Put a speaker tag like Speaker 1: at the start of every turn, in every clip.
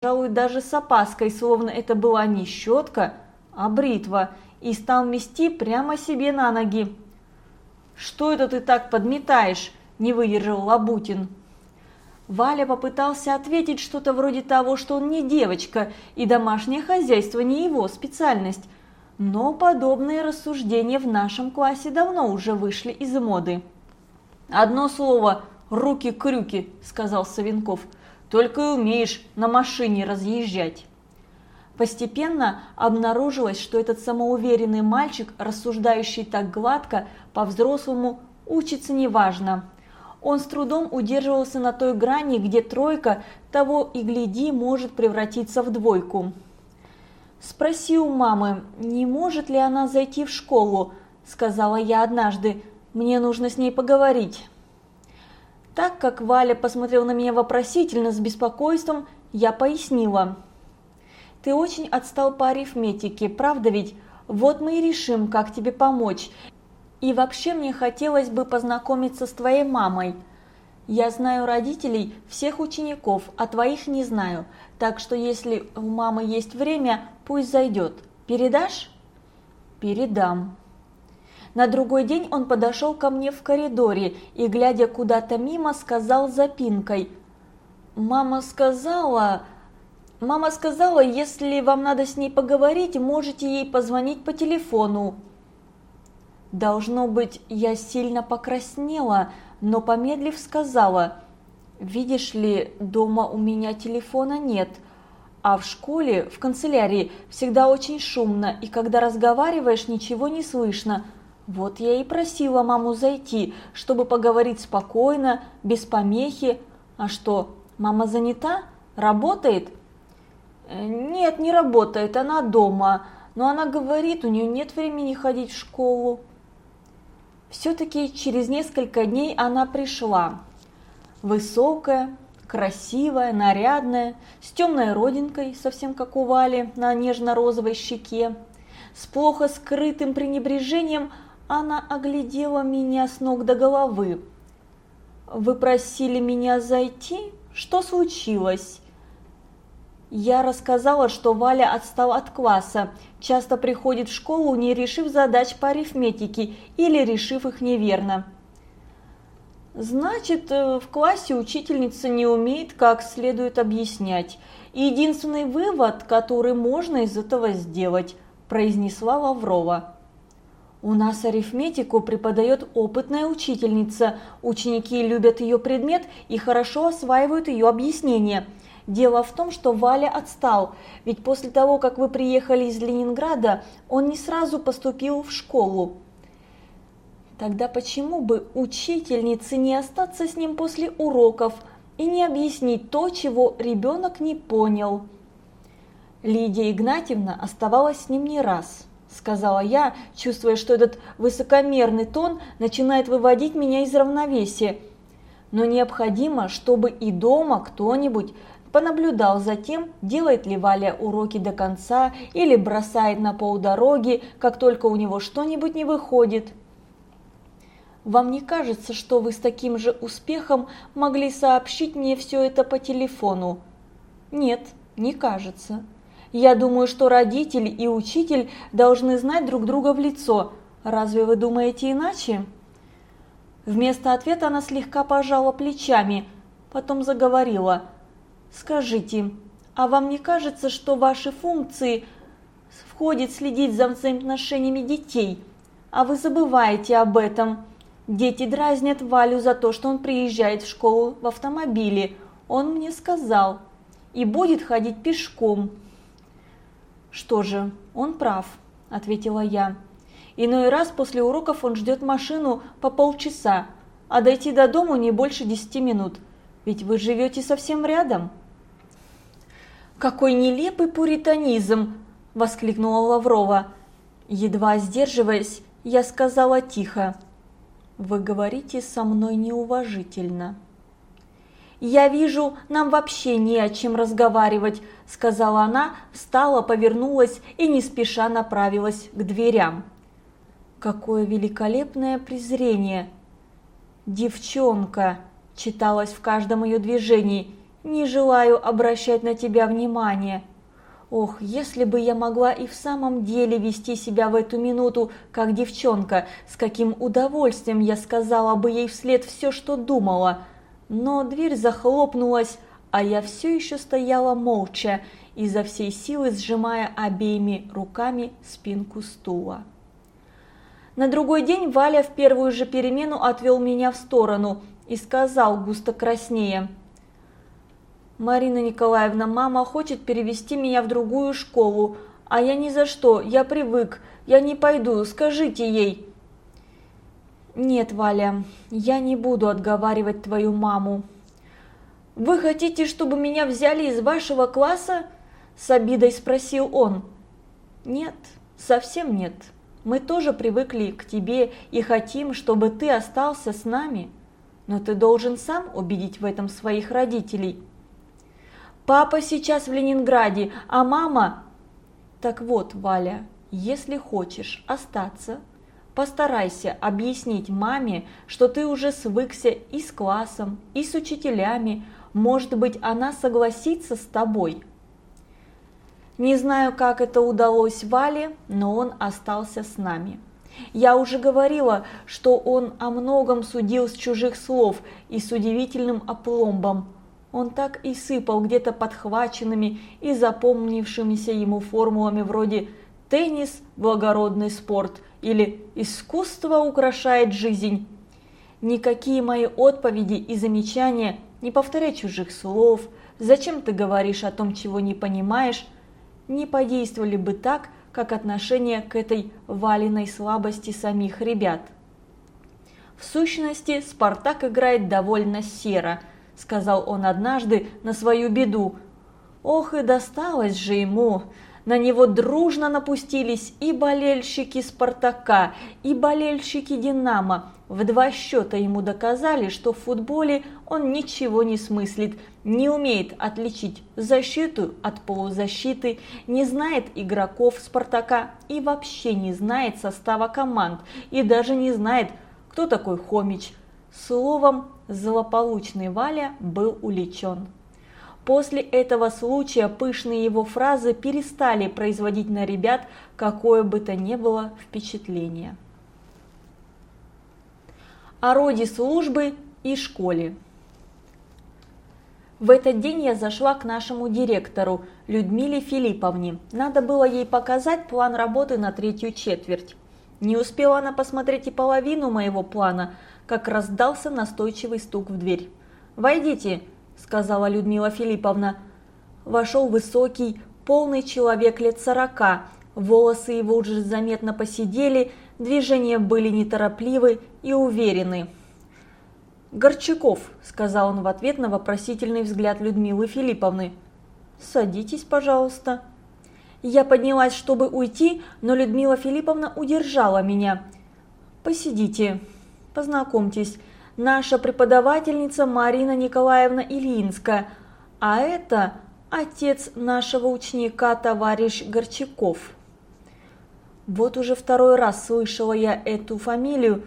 Speaker 1: пожалуй, даже с опаской, словно это была не щетка, а бритва, и стал мести прямо себе на ноги. «Что это ты так подметаешь?» – не выдержал Лабутин. Валя попытался ответить что-то вроде того, что он не девочка, и домашнее хозяйство не его специальность. Но подобные рассуждения в нашем классе давно уже вышли из моды. «Одно слово – руки-крюки», – сказал Савенков. «Только и умеешь на машине разъезжать». Постепенно обнаружилось, что этот самоуверенный мальчик, рассуждающий так гладко, по-взрослому, учится неважно. Он с трудом удерживался на той грани, где тройка, того и гляди, может превратиться в двойку. «Спроси у мамы, не может ли она зайти в школу?» – сказала я однажды. «Мне нужно с ней поговорить». Так как Валя посмотрел на меня вопросительно, с беспокойством, я пояснила. «Ты очень отстал по арифметике, правда ведь? Вот мы и решим, как тебе помочь. И вообще мне хотелось бы познакомиться с твоей мамой. Я знаю родителей всех учеников, а твоих не знаю, так что если у мамы есть время, пусть зайдет. Передашь? Передам. На другой день он подошел ко мне в коридоре и, глядя куда-то мимо, сказал запинкой. «Мама сказала...» «Мама сказала, если вам надо с ней поговорить, можете ей позвонить по телефону». Должно быть, я сильно покраснела, но помедлив сказала, «Видишь ли, дома у меня телефона нет, а в школе, в канцелярии, всегда очень шумно, и когда разговариваешь, ничего не слышно. Вот я и просила маму зайти, чтобы поговорить спокойно, без помехи. А что, мама занята? Работает?» «Нет, не работает, она дома, но она говорит, у нее нет времени ходить в школу». Все-таки через несколько дней она пришла. Высокая, красивая, нарядная, с темной родинкой, совсем как у Вали, на нежно-розовой щеке. С плохо скрытым пренебрежением она оглядела меня с ног до головы. «Вы просили меня зайти? Что случилось?» Я рассказала, что Валя отстал от класса, часто приходит в школу, не решив задач по арифметике или решив их неверно. Значит, э, в классе учительница не умеет как следует объяснять. единственный вывод, который можно из этого сделать, произнесла Лаврова. У нас арифметику преподает опытная учительница, ученики любят ее предмет и хорошо осваивают ее объяснения – Дело в том, что Валя отстал, ведь после того, как вы приехали из Ленинграда, он не сразу поступил в школу. Тогда почему бы учительнице не остаться с ним после уроков и не объяснить то, чего ребенок не понял? Лидия Игнатьевна оставалась с ним не раз, сказала я, чувствуя, что этот высокомерный тон начинает выводить меня из равновесия. Но необходимо, чтобы и дома кто-нибудь Понаблюдал за тем, делает ли Валя уроки до конца или бросает на полдороги, как только у него что-нибудь не выходит. Вам не кажется, что вы с таким же успехом могли сообщить мне все это по телефону? Нет, не кажется. Я думаю, что родитель и учитель должны знать друг друга в лицо. Разве вы думаете иначе? Вместо ответа она слегка пожала плечами, потом заговорила – Скажите, а вам не кажется, что ваши функции входит следить за взаимоотношениями детей, а вы забываете об этом? Дети дразнят Валю за то, что он приезжает в школу в автомобиле. Он мне сказал. И будет ходить пешком. Что же, он прав, ответила я. Иной раз после уроков он ждет машину по полчаса, а дойти до дому не больше десяти минут. Ведь вы живете совсем рядом. «Какой нелепый пуританизм!» – воскликнула Лаврова. Едва сдерживаясь, я сказала тихо. «Вы говорите со мной неуважительно». «Я вижу, нам вообще не о чем разговаривать», – сказала она, встала, повернулась и не спеша направилась к дверям. Какое великолепное презрение! «Девчонка!» – читалось в каждом ее движении – не желаю обращать на тебя внимания. Ох, если бы я могла и в самом деле вести себя в эту минуту, как девчонка, с каким удовольствием я сказала бы ей вслед все, что думала. Но дверь захлопнулась, а я все еще стояла молча, изо всей силы сжимая обеими руками спинку стула. На другой день Валя в первую же перемену отвел меня в сторону и сказал густо краснее – «Марина Николаевна, мама хочет перевести меня в другую школу, а я ни за что, я привык, я не пойду, скажите ей». «Нет, Валя, я не буду отговаривать твою маму». «Вы хотите, чтобы меня взяли из вашего класса?» – с обидой спросил он. «Нет, совсем нет. Мы тоже привыкли к тебе и хотим, чтобы ты остался с нами. Но ты должен сам убедить в этом своих родителей». Папа сейчас в Ленинграде, а мама... Так вот, Валя, если хочешь остаться, постарайся объяснить маме, что ты уже свыкся и с классом, и с учителями, может быть, она согласится с тобой. Не знаю, как это удалось Вале, но он остался с нами. Я уже говорила, что он о многом судил с чужих слов и с удивительным опломбом. Он так и сыпал где-то подхваченными и запомнившимися ему формулами вроде «теннис – благородный спорт» или «искусство украшает жизнь». Никакие мои отповеди и замечания, не повторяй чужих слов, зачем ты говоришь о том, чего не понимаешь, не подействовали бы так, как отношение к этой валенной слабости самих ребят. В сущности, Спартак играет довольно серо – сказал он однажды на свою беду. Ох и досталось же ему! На него дружно напустились и болельщики «Спартака», и болельщики «Динамо». В два счета ему доказали, что в футболе он ничего не смыслит, не умеет отличить защиту от полузащиты, не знает игроков «Спартака» и вообще не знает состава команд, и даже не знает, кто такой Хомич. Словом, злополучный Валя был уличен. После этого случая пышные его фразы перестали производить на ребят какое бы то ни было впечатление. О роде службы и школе. В этот день я зашла к нашему директору Людмиле Филипповне. Надо было ей показать план работы на третью четверть. Не успела она посмотреть и половину моего плана, как раздался настойчивый стук в дверь. «Войдите», – сказала Людмила Филипповна. Вошел высокий, полный человек лет сорока, волосы его уже заметно посидели, движения были неторопливы и уверены. «Горчаков», – сказал он в ответ на вопросительный взгляд Людмилы Филипповны. «Садитесь, пожалуйста». Я поднялась, чтобы уйти, но Людмила Филипповна удержала меня. «Посидите», Познакомьтесь, наша преподавательница Марина Николаевна Ильинская, а это отец нашего ученика, товарищ Горчаков. Вот уже второй раз слышала я эту фамилию.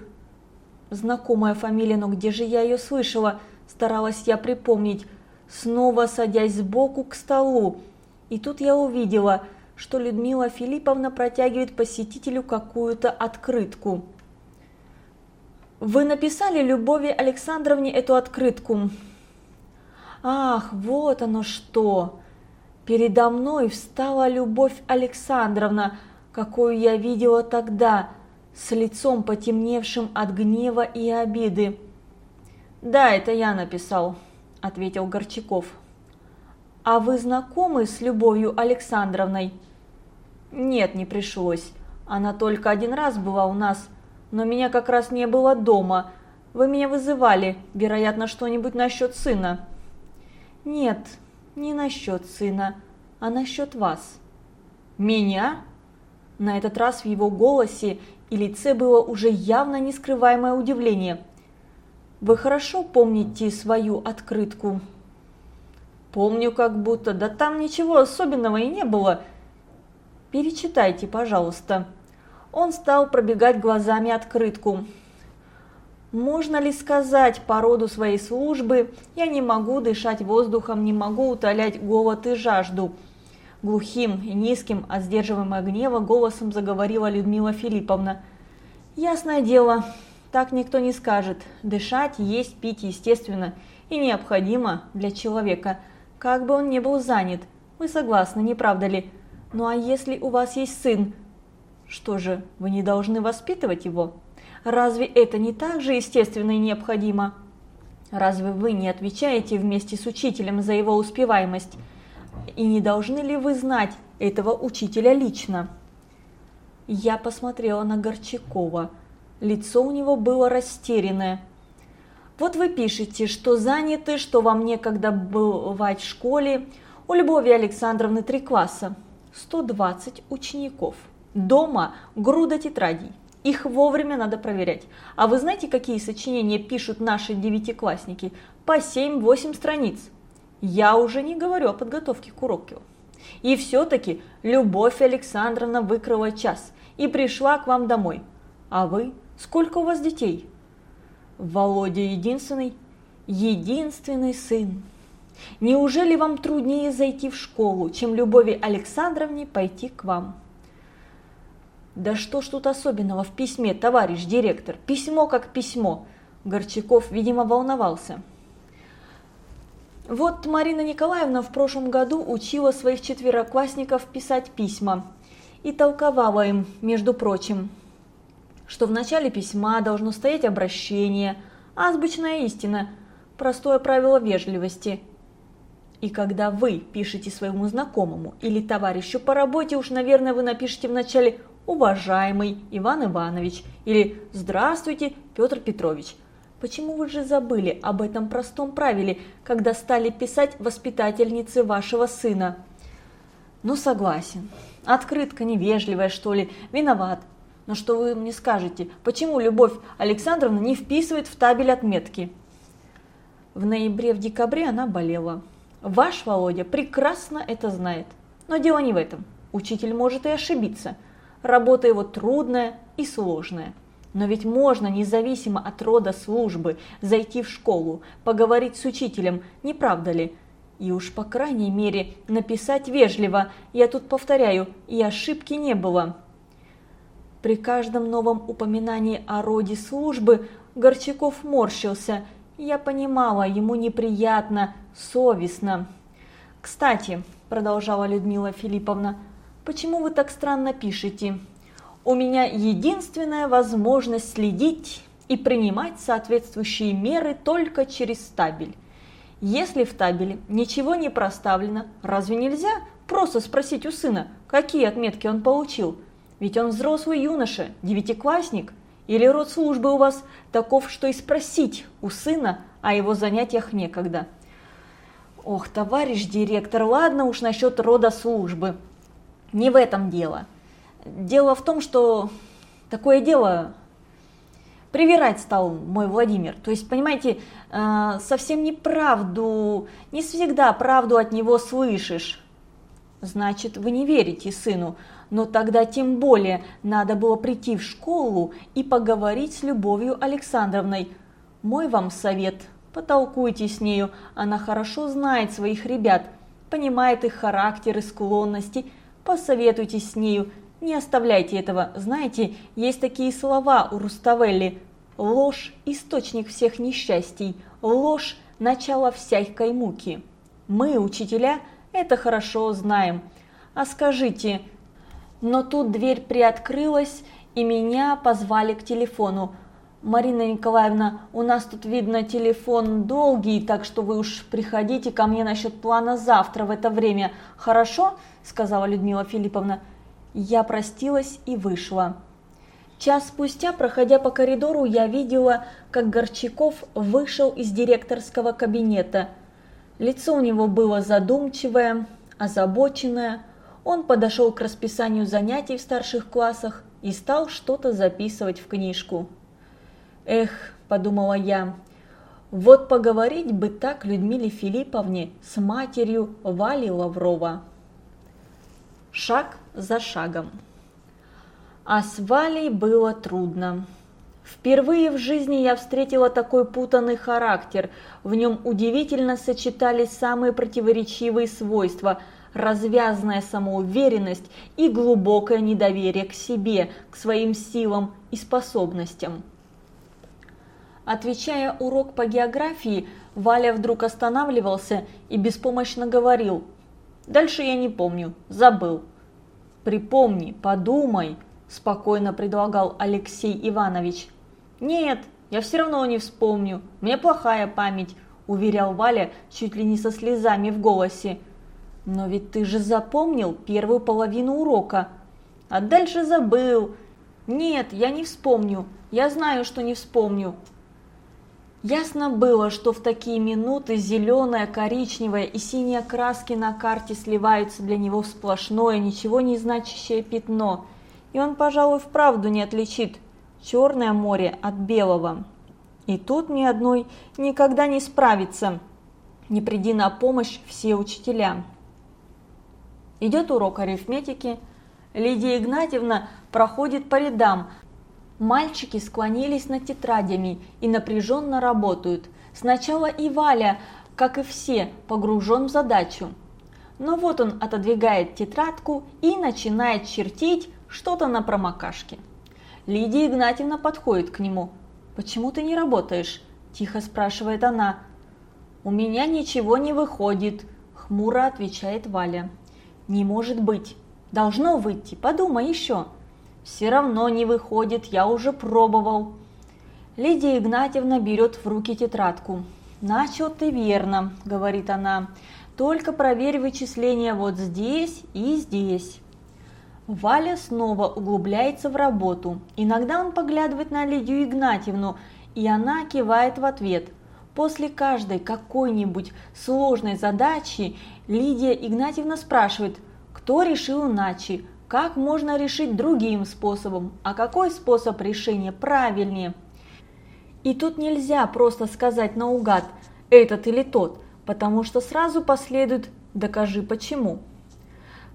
Speaker 1: Знакомая фамилия, но где же я ее слышала? Старалась я припомнить, снова садясь сбоку к столу. И тут я увидела, что Людмила Филипповна протягивает посетителю какую-то открытку. Вы написали Любови Александровне эту открытку. Ах, вот оно что! Передо мной встала Любовь Александровна, какую я видела тогда, с лицом потемневшим от гнева и обиды. «Да, это я написал», – ответил Горчаков. «А вы знакомы с Любовью Александровной?» «Нет, не пришлось. Она только один раз была у нас но меня как раз не было дома. Вы меня вызывали, вероятно, что-нибудь насчет сына». «Нет, не насчет сына, а насчет вас». «Меня?» На этот раз в его голосе и лице было уже явно нескрываемое удивление. «Вы хорошо помните свою открытку?» «Помню как будто, да там ничего особенного и не было. Перечитайте, пожалуйста». Он стал пробегать глазами открытку. Можно ли сказать по роду своей службы, я не могу дышать воздухом, не могу утолять голод и жажду? Глухим и низким, от сдерживаемого гнева, голосом заговорила Людмила Филипповна. Ясное дело, так никто не скажет. Дышать, есть, пить естественно и необходимо для человека, как бы он ни был занят. Вы согласны, не правда ли? Ну а если у вас есть сын, что же, вы не должны воспитывать его? Разве это не так же естественно и необходимо? Разве вы не отвечаете вместе с учителем за его успеваемость? И не должны ли вы знать этого учителя лично? Я посмотрела на Горчакова. Лицо у него было растерянное. Вот вы пишете, что заняты, что вам некогда бывать в школе. У Любови Александровны три класса, 120 учеников. Дома груда тетрадей. Их вовремя надо проверять. А вы знаете, какие сочинения пишут наши девятиклассники? По 7-8 страниц. Я уже не говорю о подготовке к уроку. И все-таки Любовь Александровна выкрыла час и пришла к вам домой. А вы? Сколько у вас детей? Володя единственный, единственный сын. Неужели вам труднее зайти в школу, чем Любови Александровне пойти к вам? Да что ж тут особенного в письме, товарищ директор? Письмо как письмо. Горчаков, видимо, волновался. Вот Марина Николаевна в прошлом году учила своих четвероклассников писать письма и толковала им, между прочим, что в начале письма должно стоять обращение, азбучная истина, простое правило вежливости. И когда вы пишете своему знакомому или товарищу по работе, уж, наверное, вы напишите вначале уважаемый Иван Иванович или здравствуйте, Петр Петрович. Почему вы же забыли об этом простом правиле, когда стали писать воспитательницы вашего сына? Ну, согласен. Открытка невежливая, что ли, виноват. Но что вы мне скажете, почему Любовь Александровна не вписывает в табель отметки? В ноябре-в декабре она болела. Ваш Володя прекрасно это знает. Но дело не в этом. Учитель может и ошибиться – Работа его трудная и сложная. Но ведь можно, независимо от рода службы, зайти в школу, поговорить с учителем, не правда ли? И уж по крайней мере написать вежливо, я тут повторяю, и ошибки не было. При каждом новом упоминании о роде службы Горчаков морщился. Я понимала, ему неприятно, совестно. «Кстати», – продолжала Людмила Филипповна, – Почему вы так странно пишете? У меня единственная возможность следить и принимать соответствующие меры только через табель. Если в табеле ничего не проставлено, разве нельзя просто спросить у сына, какие отметки он получил? Ведь он взрослый юноша, девятиклассник. Или род службы у вас таков, что и спросить у сына о его занятиях некогда. Ох, товарищ директор, ладно уж насчет рода службы. Не в этом дело. Дело в том, что такое дело привирать стал мой Владимир. То есть, понимаете, э, совсем не правду, не всегда правду от него слышишь. Значит, вы не верите сыну, но тогда тем более надо было прийти в школу и поговорить с Любовью Александровной. Мой вам совет, потолкуйте с нею, она хорошо знает своих ребят, понимает их характер и склонности, Посоветуйтесь с нею, не оставляйте этого. Знаете, есть такие слова у Руставелли. Ложь – источник всех несчастий, ложь – начало всякой муки. Мы, учителя, это хорошо знаем. А скажите, но тут дверь приоткрылась, и меня позвали к телефону. Марина Николаевна, у нас тут видно телефон долгий, так что вы уж приходите ко мне насчет плана завтра в это время. Хорошо? Сказала Людмила Филипповна. Я простилась и вышла. Час спустя, проходя по коридору, я видела, как Горчаков вышел из директорского кабинета. Лицо у него было задумчивое, озабоченное. Он подошел к расписанию занятий в старших классах и стал что-то записывать в книжку. Эх, подумала я, вот поговорить бы так Людмиле Филипповне с матерью Вали Лаврова. Шаг за шагом. А с Валей было трудно. Впервые в жизни я встретила такой путанный характер. В нем удивительно сочетались самые противоречивые свойства – развязная самоуверенность и глубокое недоверие к себе, к своим силам и способностям. Отвечая урок по географии, Валя вдруг останавливался и беспомощно говорил «Дальше я не помню, забыл». «Припомни, подумай», – спокойно предлагал Алексей Иванович. «Нет, я все равно не вспомню, меня плохая память», – уверял Валя чуть ли не со слезами в голосе. «Но ведь ты же запомнил первую половину урока, а дальше забыл». «Нет, я не вспомню, я знаю, что не вспомню», Ясно было, что в такие минуты зеленая, коричневая и синяя краски на карте сливаются для него в сплошное, ничего не значащее пятно, и он, пожалуй, вправду не отличит Черное море от белого. И тут ни одной никогда не справится, не приди на помощь все учителя. Идет урок арифметики, Лидия Игнатьевна проходит по рядам, Мальчики склонились над тетрадями и напряженно работают. Сначала и Валя, как и все, погружен в задачу. Но вот он отодвигает тетрадку и начинает чертить что-то на промокашке. Лидия Игнатьевна подходит к нему. «Почему ты не работаешь?» – тихо спрашивает она. «У меня ничего не выходит», – хмуро отвечает Валя. «Не может быть. Должно выйти. Подумай еще». Все равно не выходит, я уже пробовал. Лидия Игнатьевна берет в руки тетрадку. «Начал ты верно», – говорит она, – «только проверь вычисления вот здесь и здесь». Валя снова углубляется в работу. Иногда он поглядывает на Лидию Игнатьевну, и она кивает в ответ. После каждой какой-нибудь сложной задачи Лидия Игнатьевна спрашивает, кто решил иначе, как можно решить другим способом, а какой способ решения правильнее. И тут нельзя просто сказать наугад «этот или тот», потому что сразу последует «докажи почему».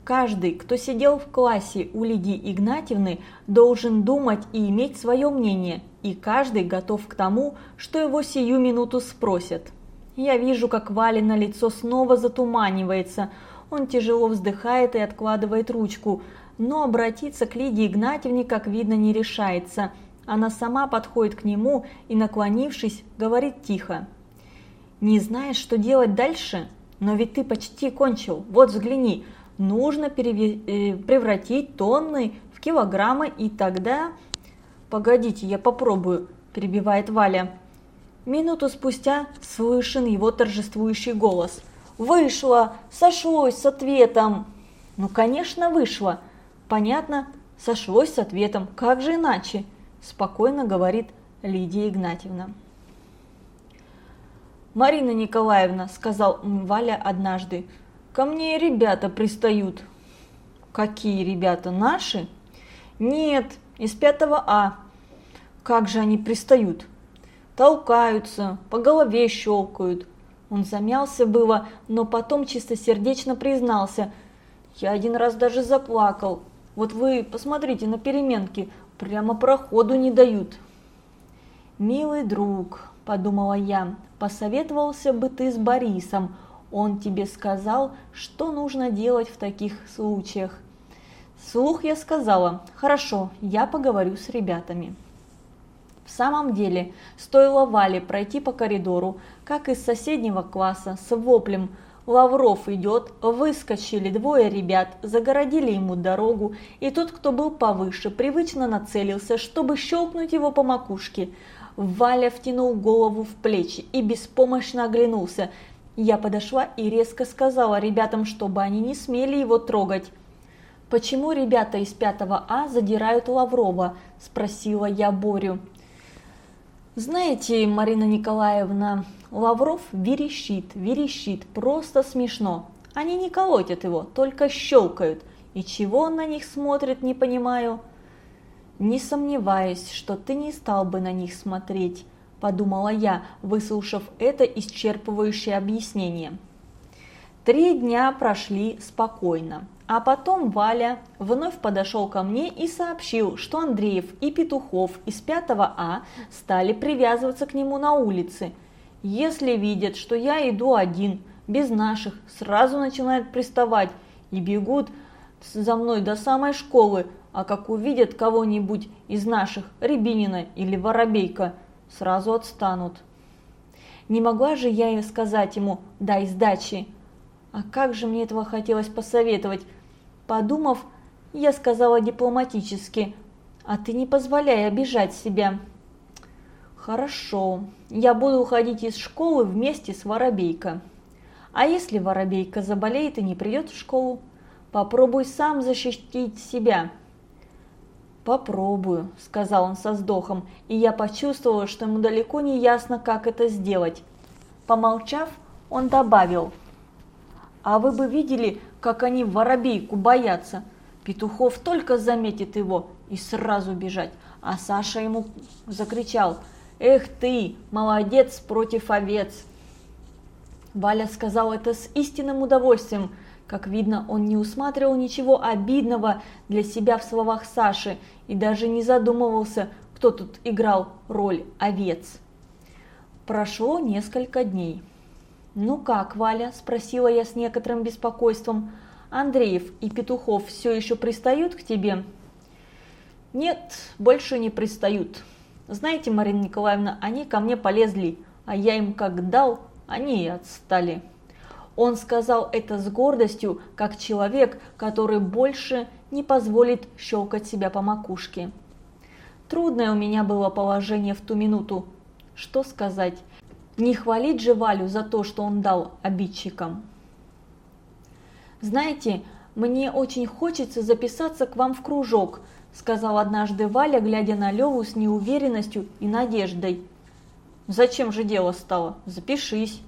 Speaker 1: Каждый, кто сидел в классе у Лидии Игнатьевны, должен думать и иметь свое мнение, и каждый готов к тому, что его сию минуту спросят. Я вижу, как Валина лицо снова затуманивается, он тяжело вздыхает и откладывает ручку, но обратиться к Лидии Игнатьевне, как видно, не решается. Она сама подходит к нему и, наклонившись, говорит тихо. «Не знаешь, что делать дальше? Но ведь ты почти кончил. Вот взгляни, нужно э, превратить тонны в килограммы, и тогда...» «Погодите, я попробую», – перебивает Валя. Минуту спустя слышен его торжествующий голос. «Вышло! Сошлось с ответом!» «Ну, конечно, вышло!» Понятно, сошлось с ответом, как же иначе, спокойно говорит Лидия Игнатьевна. «Марина Николаевна», – сказал Валя однажды, – «ко мне ребята пристают». «Какие ребята, наши?» «Нет, из пятого А». «Как же они пристают?» «Толкаются, по голове щелкают». Он замялся было, но потом чистосердечно признался. «Я один раз даже заплакал, вот вы посмотрите на переменки, прямо проходу не дают. Милый друг, подумала я, посоветовался бы ты с Борисом, он тебе сказал, что нужно делать в таких случаях. Слух я сказала, хорошо, я поговорю с ребятами. В самом деле, стоило Вале пройти по коридору, как из соседнего класса с воплем – Лавров идет, выскочили двое ребят, загородили ему дорогу, и тот, кто был повыше, привычно нацелился, чтобы щелкнуть его по макушке. Валя втянул голову в плечи и беспомощно оглянулся. Я подошла и резко сказала ребятам, чтобы они не смели его трогать. «Почему ребята из 5 А задирают Лаврова?» – спросила я Борю. «Знаете, Марина Николаевна, Лавров верещит, верещит, просто смешно. Они не колотят его, только щелкают. И чего он на них смотрит, не понимаю. Не сомневаюсь, что ты не стал бы на них смотреть, подумала я, выслушав это исчерпывающее объяснение. Три дня прошли спокойно. А потом Валя вновь подошел ко мне и сообщил, что Андреев и Петухов из 5 А стали привязываться к нему на улице. Если видят, что я иду один, без наших, сразу начинают приставать и бегут за мной до самой школы, а как увидят кого-нибудь из наших, Рябинина или Воробейка, сразу отстанут. Не могла же я им сказать ему «дай сдачи», а как же мне этого хотелось посоветовать. Подумав, я сказала дипломатически, а ты не позволяй обижать себя. Хорошо, я буду уходить из школы вместе с Воробейко. А если Воробейка заболеет и не придет в школу? Попробуй сам защитить себя. «Попробую», – сказал он со вздохом, и я почувствовала, что ему далеко не ясно, как это сделать. Помолчав, он добавил – а вы бы видели, как они воробейку боятся. Петухов только заметит его и сразу бежать. А Саша ему закричал «Эх ты, молодец против овец!» Валя сказал это с истинным удовольствием. Как видно, он не усматривал ничего обидного для себя в словах Саши и даже не задумывался, кто тут играл роль овец. Прошло несколько дней. «Ну как, Валя?» – спросила я с некоторым беспокойством. «Андреев и Петухов все еще пристают к тебе?» «Нет, больше не пристают. Знаете, Марина Николаевна, они ко мне полезли, а я им как дал, они и отстали». Он сказал это с гордостью, как человек, который больше не позволит щелкать себя по макушке. Трудное у меня было положение в ту минуту. Что сказать? Не хвалить же Валю за то, что он дал обидчикам. «Знаете, мне очень хочется записаться к вам в кружок», сказал однажды Валя, глядя на Леву с неуверенностью и надеждой. «Зачем же дело стало? Запишись».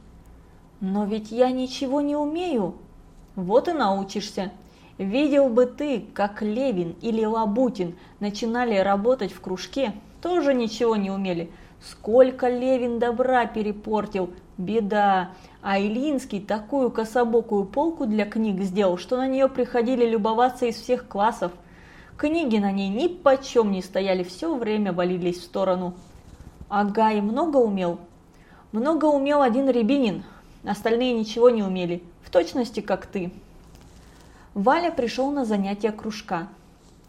Speaker 1: «Но ведь я ничего не умею». «Вот и научишься. Видел бы ты, как Левин или Лабутин начинали работать в кружке, тоже ничего не умели». Сколько Левин добра перепортил, беда. А Илинский такую кособокую полку для книг сделал, что на нее приходили любоваться из всех классов. Книги на ней ни почем не стояли, все время валились в сторону. А Гай много умел? Много умел один Рябинин, остальные ничего не умели, в точности как ты. Валя пришел на занятия кружка.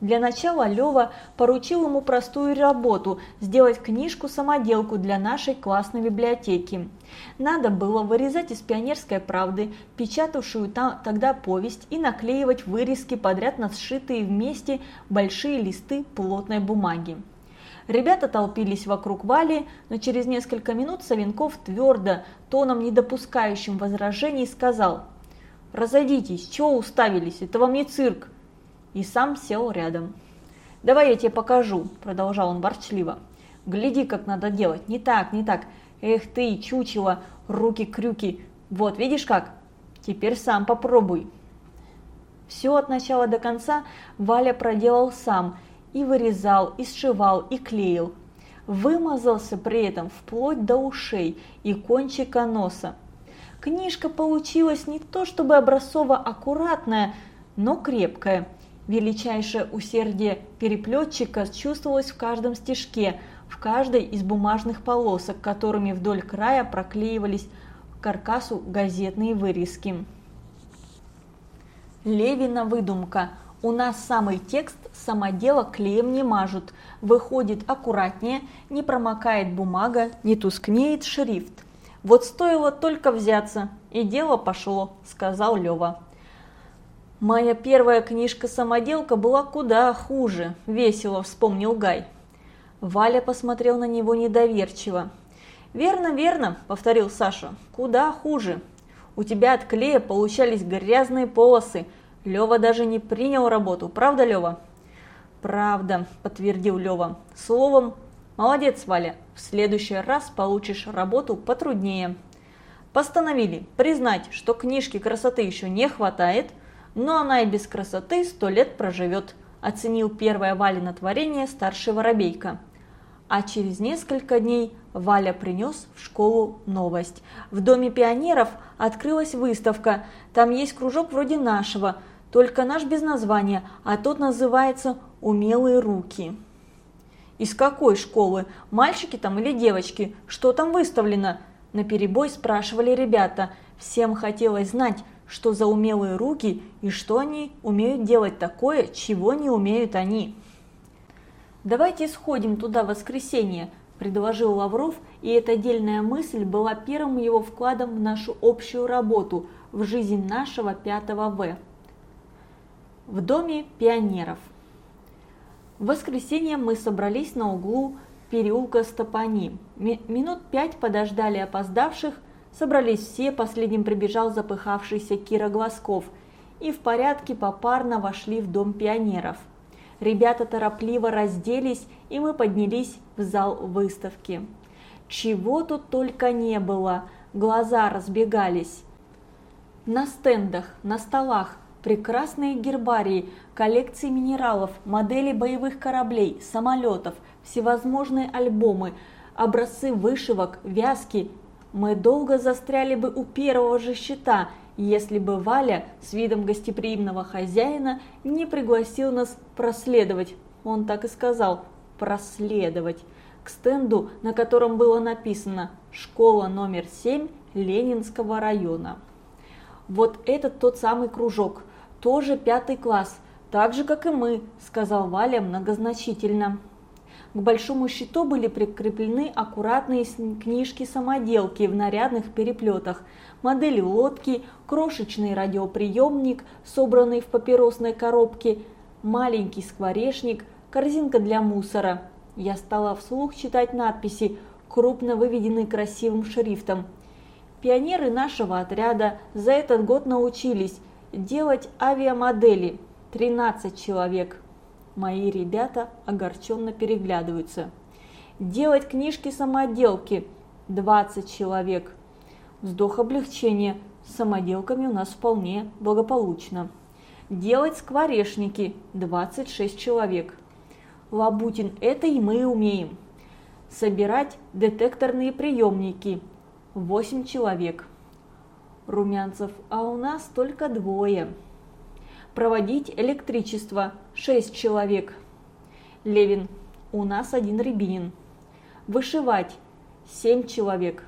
Speaker 1: Для начала Лева поручил ему простую работу – сделать книжку-самоделку для нашей классной библиотеки. Надо было вырезать из «Пионерской правды», печатавшую там, тогда повесть, и наклеивать вырезки подряд на сшитые вместе большие листы плотной бумаги. Ребята толпились вокруг Вали, но через несколько минут Савенков твердо, тоном не допускающим возражений, сказал «Разойдитесь, чего уставились, это вам не цирк, и сам сел рядом. «Давай я тебе покажу», – продолжал он ворчливо. «Гляди, как надо делать. Не так, не так. Эх ты, чучело, руки-крюки. Вот, видишь как? Теперь сам попробуй». Все от начала до конца Валя проделал сам. И вырезал, и сшивал, и клеил. Вымазался при этом вплоть до ушей и кончика носа. Книжка получилась не то чтобы образцово-аккуратная, но крепкая – Величайшее усердие переплетчика чувствовалось в каждом стежке, в каждой из бумажных полосок, которыми вдоль края проклеивались к каркасу газетные вырезки. Левина выдумка. У нас самый текст самодела клеем не мажут, выходит аккуратнее, не промокает бумага, не тускнеет шрифт. Вот стоило только взяться, и дело пошло, сказал Лева. «Моя первая книжка-самоделка была куда хуже», – весело вспомнил Гай. Валя посмотрел на него недоверчиво. «Верно, верно», – повторил Саша, – «куда хуже. У тебя от клея получались грязные полосы. Лева даже не принял работу, правда, Лева?» «Правда», – подтвердил Лева. «Словом, молодец, Валя, в следующий раз получишь работу потруднее». Постановили признать, что книжки красоты еще не хватает – но она и без красоты сто лет проживет, оценил первое Валино творение старший Воробейка. А через несколько дней Валя принес в школу новость. В Доме пионеров открылась выставка. Там есть кружок вроде нашего, только наш без названия, а тот называется «Умелые руки». Из какой школы? Мальчики там или девочки? Что там выставлено? На перебой спрашивали ребята. Всем хотелось знать, что за умелые руки и что они умеют делать такое, чего не умеют они. «Давайте сходим туда в воскресенье», – предложил Лавров, и эта отдельная мысль была первым его вкладом в нашу общую работу, в жизнь нашего пятого В. В доме пионеров. В воскресенье мы собрались на углу переулка Стопани. Минут пять подождали опоздавших, собрались все, последним прибежал запыхавшийся Кира Глазков, и в порядке попарно вошли в дом пионеров. Ребята торопливо разделись, и мы поднялись в зал выставки. Чего тут только не было, глаза разбегались. На стендах, на столах прекрасные гербарии, коллекции минералов, модели боевых кораблей, самолетов, всевозможные альбомы, образцы вышивок, вязки. Мы долго застряли бы у первого же счета если бы Валя с видом гостеприимного хозяина не пригласил нас проследовать. Он так и сказал «проследовать» к стенду, на котором было написано «Школа номер 7 Ленинского района». Вот этот тот самый кружок, тоже пятый класс, так же, как и мы, сказал Валя многозначительно. К большому щиту были прикреплены аккуратные книжки-самоделки в нарядных переплетах, модели лодки, крошечный радиоприемник, собранный в папиросной коробке, маленький скворечник, корзинка для мусора. Я стала вслух читать надписи, крупно выведенные красивым шрифтом. Пионеры нашего отряда за этот год научились делать авиамодели. 13 человек. Мои ребята огорченно переглядываются. Делать книжки-самоделки. 20 человек. Вздох облегчения. С самоделками у нас вполне благополучно. Делать скворечники. 26 человек. Лабутин, это и мы умеем. Собирать детекторные приемники. 8 человек. Румянцев, а у нас только двое проводить электричество – 6 человек. Левин, у нас один Рябинин. Вышивать – 7 человек.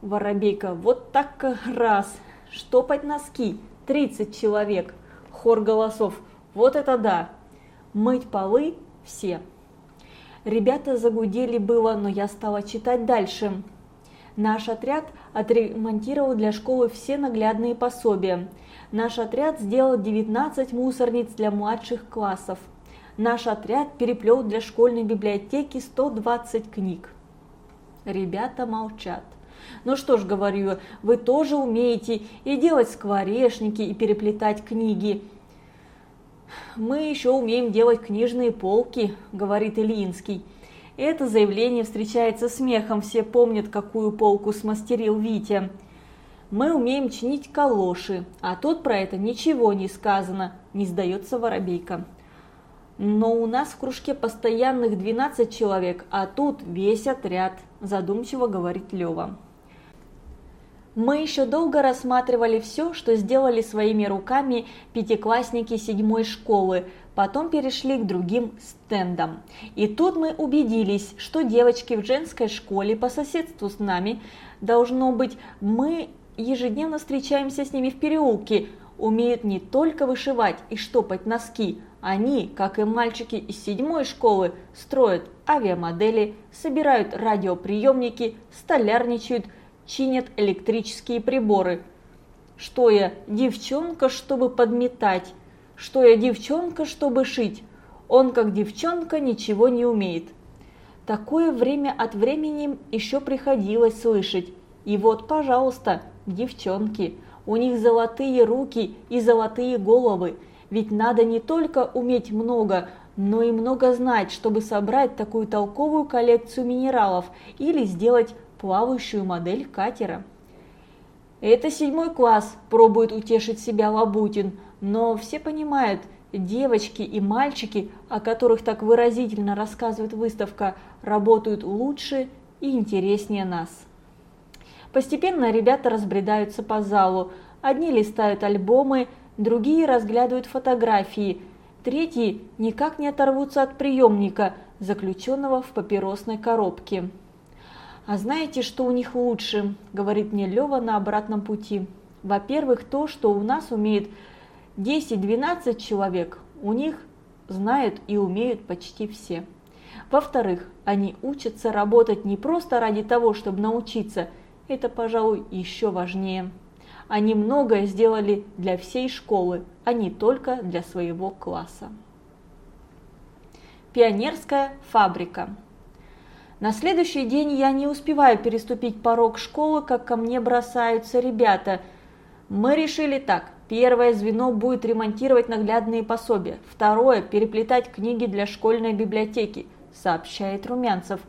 Speaker 1: Воробейка, вот так раз. Штопать носки – 30 человек. Хор голосов, вот это да. Мыть полы – все. Ребята загудели было, но я стала читать дальше. Наш отряд отремонтировал для школы все наглядные пособия – Наш отряд сделал 19 мусорниц для младших классов. Наш отряд переплел для школьной библиотеки 120 книг. Ребята молчат. Ну что ж, говорю, вы тоже умеете и делать скворечники, и переплетать книги. Мы еще умеем делать книжные полки, говорит Ильинский. Это заявление встречается смехом, все помнят, какую полку смастерил Витя. Мы умеем чинить калоши, а тут про это ничего не сказано, не сдается воробейка. Но у нас в кружке постоянных 12 человек, а тут весь отряд, задумчиво говорит Лева. Мы еще долго рассматривали все, что сделали своими руками пятиклассники седьмой школы, потом перешли к другим стендам. И тут мы убедились, что девочки в женской школе по соседству с нами, должно быть, мы ежедневно встречаемся с ними в переулке, умеют не только вышивать и штопать носки, они, как и мальчики из седьмой школы, строят авиамодели, собирают радиоприемники, столярничают, чинят электрические приборы. Что я, девчонка, чтобы подметать? Что я, девчонка, чтобы шить? Он, как девчонка, ничего не умеет. Такое время от времени еще приходилось слышать. И вот, пожалуйста, девчонки, у них золотые руки и золотые головы, ведь надо не только уметь много, но и много знать, чтобы собрать такую толковую коллекцию минералов или сделать плавающую модель катера. Это седьмой класс, пробует утешить себя Лабутин, но все понимают, девочки и мальчики, о которых так выразительно рассказывает выставка, работают лучше и интереснее нас. Постепенно ребята разбредаются по залу. Одни листают альбомы, другие разглядывают фотографии, третьи никак не оторвутся от приемника, заключенного в папиросной коробке. «А знаете, что у них лучше?» – говорит мне Лева на обратном пути. «Во-первых, то, что у нас умеет 10-12 человек, у них знают и умеют почти все. Во-вторых, они учатся работать не просто ради того, чтобы научиться, это, пожалуй, еще важнее. Они многое сделали для всей школы, а не только для своего класса. Пионерская фабрика. На следующий день я не успеваю переступить порог школы, как ко мне бросаются ребята. Мы решили так. Первое звено будет ремонтировать наглядные пособия. Второе – переплетать книги для школьной библиотеки, сообщает Румянцев.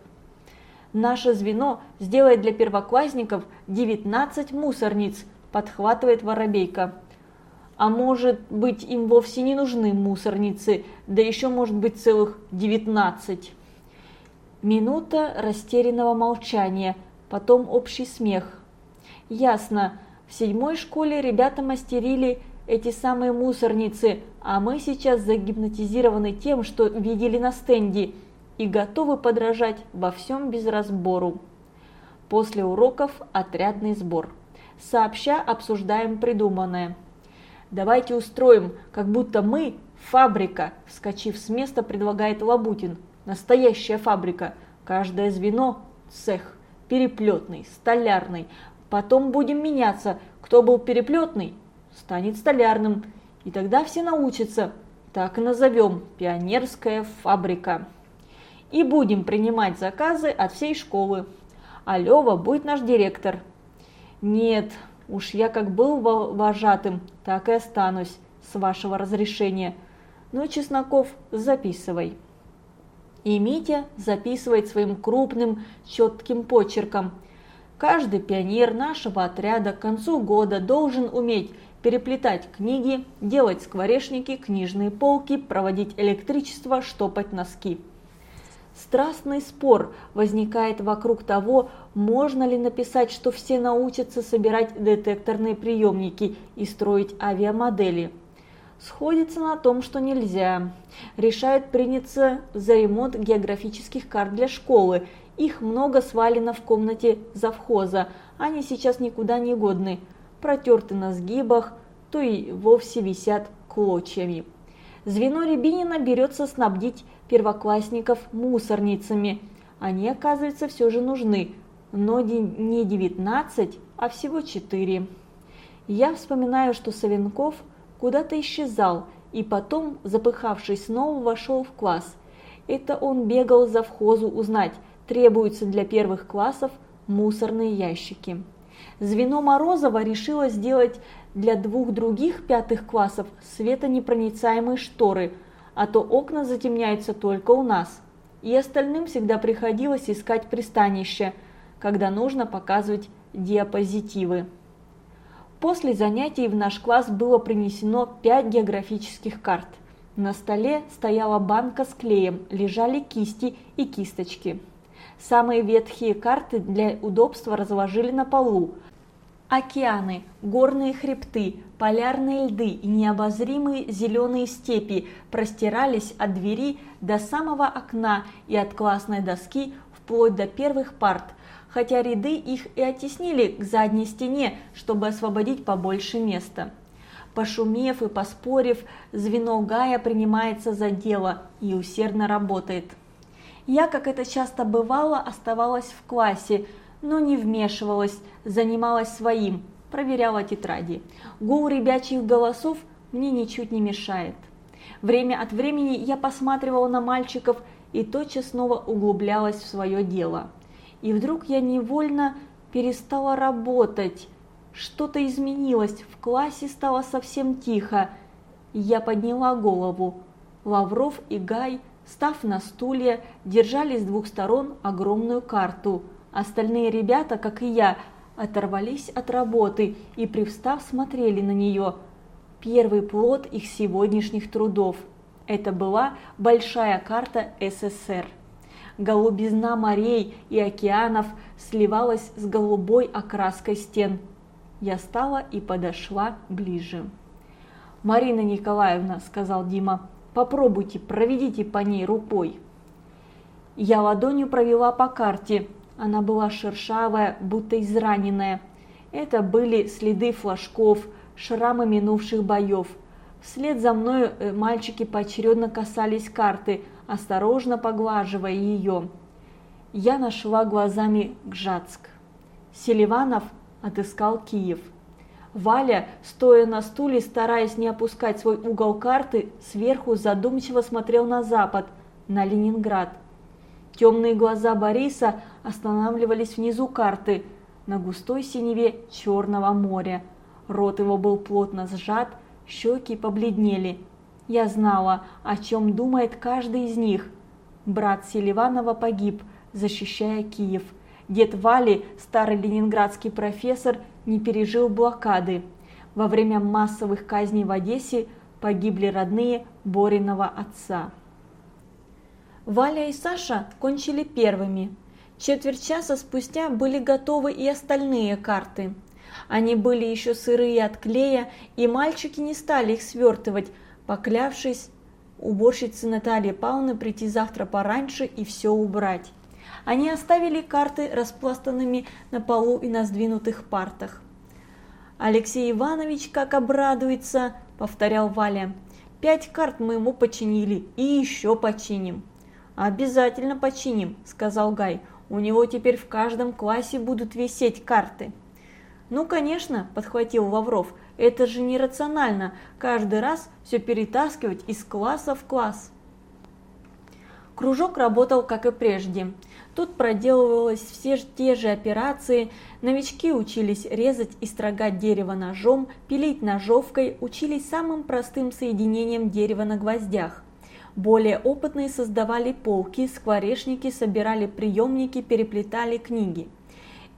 Speaker 1: Наше звено сделает для первоклассников 19 мусорниц, подхватывает Воробейка. А может быть им вовсе не нужны мусорницы, да еще может быть целых 19. Минута растерянного молчания, потом общий смех. Ясно, в седьмой школе ребята мастерили эти самые мусорницы, а мы сейчас загипнотизированы тем, что видели на стенде, и готовы подражать во всем без разбору. После уроков отрядный сбор. Сообща обсуждаем придуманное. Давайте устроим, как будто мы фабрика, вскочив с места, предлагает Лабутин. Настоящая фабрика. Каждое звено – цех. Переплетный, столярный, Потом будем меняться. Кто был переплетный, станет столярным. И тогда все научатся. Так и назовем – пионерская фабрика. И будем принимать заказы от всей школы. А Лёва будет наш директор. Нет, уж я как был вожатым, так и останусь, с вашего разрешения. Ну, Чесноков, записывай. И Митя записывает своим крупным, четким почерком – Каждый пионер нашего отряда к концу года должен уметь переплетать книги, делать скворечники, книжные полки, проводить электричество, штопать носки. Страстный спор возникает вокруг того, можно ли написать, что все научатся собирать детекторные приемники и строить авиамодели. Сходится на том, что нельзя. Решают приняться за ремонт географических карт для школы их много свалено в комнате завхоза, они сейчас никуда не годны, протерты на сгибах, то и вовсе висят клочьями. Звено Рябинина берется снабдить первоклассников мусорницами. Они, оказывается, все же нужны, но не 19, а всего 4. Я вспоминаю, что Савенков куда-то исчезал и потом, запыхавшись снова, вошел в класс. Это он бегал за вхозу узнать, требуются для первых классов мусорные ящики. Звено Морозова решило сделать для двух других пятых классов светонепроницаемые шторы, а то окна затемняются только у нас. И остальным всегда приходилось искать пристанище, когда нужно показывать диапозитивы. После занятий в наш класс было принесено пять географических карт. На столе стояла банка с клеем, лежали кисти и кисточки. Самые ветхие карты для удобства разложили на полу. Океаны, горные хребты, полярные льды и необозримые зеленые степи простирались от двери до самого окна и от классной доски вплоть до первых парт, хотя ряды их и оттеснили к задней стене, чтобы освободить побольше места. Пошумев и поспорив, звено Гая принимается за дело и усердно работает. Я, как это часто бывало, оставалась в классе, но не вмешивалась, занималась своим, проверяла тетради. Гул ребячьих голосов мне ничуть не мешает. Время от времени я посматривала на мальчиков и тотчас снова углублялась в свое дело. И вдруг я невольно перестала работать. Что-то изменилось, в классе стало совсем тихо. Я подняла голову. Лавров и Гай – Став на стуле, держали с двух сторон огромную карту. Остальные ребята, как и я, оторвались от работы и, привстав, смотрели на нее. первый плод их сегодняшних трудов. Это была большая карта СССР. Голубизна морей и океанов сливалась с голубой окраской стен. Я стала и подошла ближе. «Марина Николаевна», – сказал Дима, – «попробуйте, проведите по ней рукой». Я ладонью провела по карте. Она была шершавая, будто израненная. Это были следы флажков, шрамы минувших боев. Вслед за мной э, мальчики поочередно касались карты, осторожно поглаживая ее. Я нашла глазами Гжатск. Селиванов отыскал Киев. Валя, стоя на стуле, стараясь не опускать свой угол карты, сверху задумчиво смотрел на запад, на Ленинград. Темные глаза Бориса останавливались внизу карты, на густой синеве Черного моря. Рот его был плотно сжат, щеки побледнели. Я знала, о чем думает каждый из них. Брат Селиванова погиб, защищая Киев. Дед Вали, старый ленинградский профессор, не пережил блокады. Во время массовых казней в Одессе погибли родные Бориного отца. Валя и Саша кончили первыми. Четверть часа спустя были готовы и остальные карты. Они были еще сырые от клея, и мальчики не стали их свертывать, поклявшись уборщице Наталье Павловны прийти завтра пораньше и все убрать. Они оставили карты распластанными на полу и на сдвинутых партах. «Алексей Иванович как обрадуется!» – повторял Валя. «Пять карт мы ему починили и еще починим». «Обязательно починим», – сказал Гай. «У него теперь в каждом классе будут висеть карты». «Ну, конечно», – подхватил Лавров, – «это же нерационально, каждый раз все перетаскивать из класса в класс». Кружок работал, как и прежде. Тут проделывалось все те же операции, новички учились резать и строгать дерево ножом, пилить ножовкой, учились самым простым соединением дерева на гвоздях. Более опытные создавали полки, скворечники собирали приемники, переплетали книги.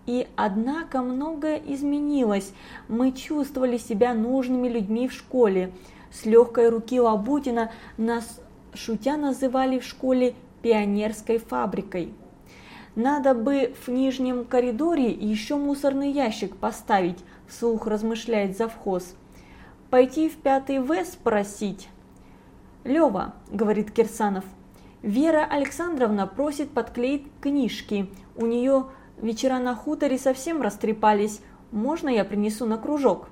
Speaker 1: И однако многое изменилось. Мы чувствовали себя нужными людьми в школе. С легкой руки Лабутина нас, шутя, называли в школе пионерской фабрикой. Надо бы в нижнем коридоре еще мусорный ящик поставить, вслух размышляет завхоз. Пойти в пятый В спросить. «Лёва», – говорит Кирсанов, – «Вера Александровна просит подклеить книжки. У нее вечера на хуторе совсем растрепались. Можно я принесу на кружок?»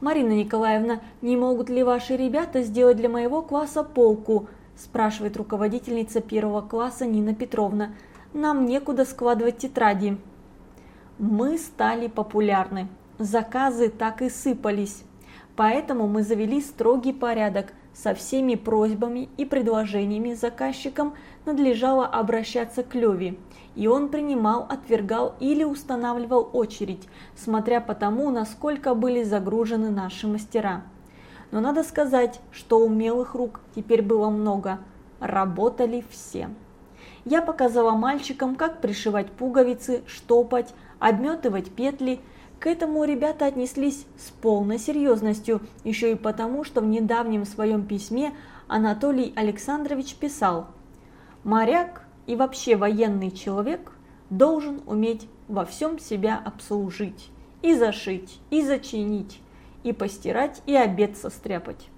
Speaker 1: «Марина Николаевна, не могут ли ваши ребята сделать для моего класса полку?» – спрашивает руководительница первого класса Нина Петровна. «Нам некуда складывать тетради». Мы стали популярны. Заказы так и сыпались. Поэтому мы завели строгий порядок – со всеми просьбами и предложениями заказчикам надлежало обращаться к Леве, и он принимал, отвергал или устанавливал очередь, смотря по тому, насколько были загружены наши мастера. Но надо сказать, что умелых рук теперь было много, работали все. Я показала мальчикам, как пришивать пуговицы, штопать, обметывать петли – к этому ребята отнеслись с полной серьезностью, еще и потому, что в недавнем своем письме Анатолий Александрович писал «Моряк и вообще военный человек должен уметь во всем себя обслужить, и зашить, и зачинить, и постирать, и обед состряпать».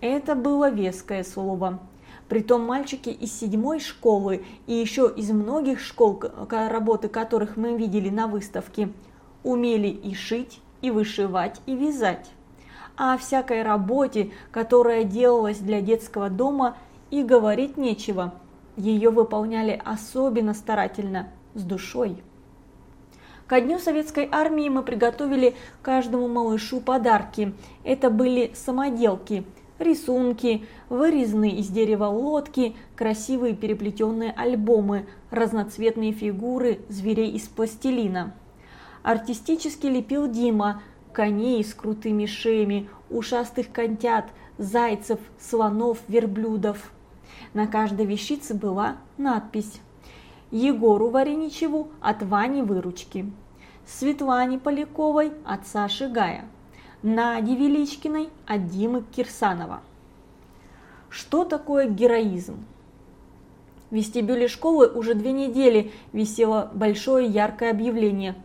Speaker 1: Это было веское слово. Притом мальчики из седьмой школы и еще из многих школ, работы которых мы видели на выставке, умели и шить, и вышивать, и вязать. А о всякой работе, которая делалась для детского дома, и говорить нечего. Ее выполняли особенно старательно, с душой. Ко дню советской армии мы приготовили каждому малышу подарки. Это были самоделки, рисунки, вырезанные из дерева лодки, красивые переплетенные альбомы, разноцветные фигуры зверей из пластилина артистически лепил Дима коней с крутыми шеями, ушастых контят, зайцев, слонов, верблюдов. На каждой вещице была надпись «Егору Вареничеву от Вани выручки», Светлане Поляковой от Саши Гая. Нади Величкиной от Димы Кирсанова. Что такое героизм? В вестибюле школы уже две недели висело большое яркое объявление.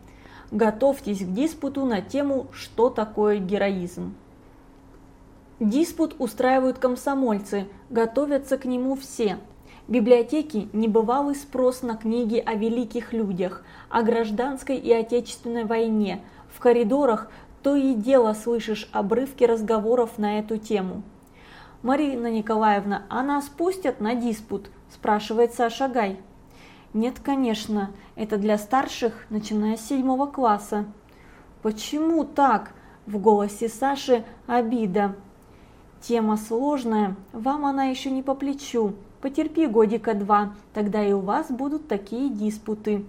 Speaker 1: Готовьтесь к диспуту на тему «Что такое героизм?». Диспут устраивают комсомольцы, готовятся к нему все. В библиотеке небывалый спрос на книги о великих людях, о гражданской и отечественной войне. В коридорах то и дело слышишь обрывки разговоров на эту тему. «Марина Николаевна, а нас пустят на диспут?» – спрашивает Саша Гай. «Нет, конечно, это для старших, начиная с седьмого класса». «Почему так?» – в голосе Саши обида. Тема сложная, вам она еще не по плечу. Потерпи годика два, тогда и у вас будут такие диспуты.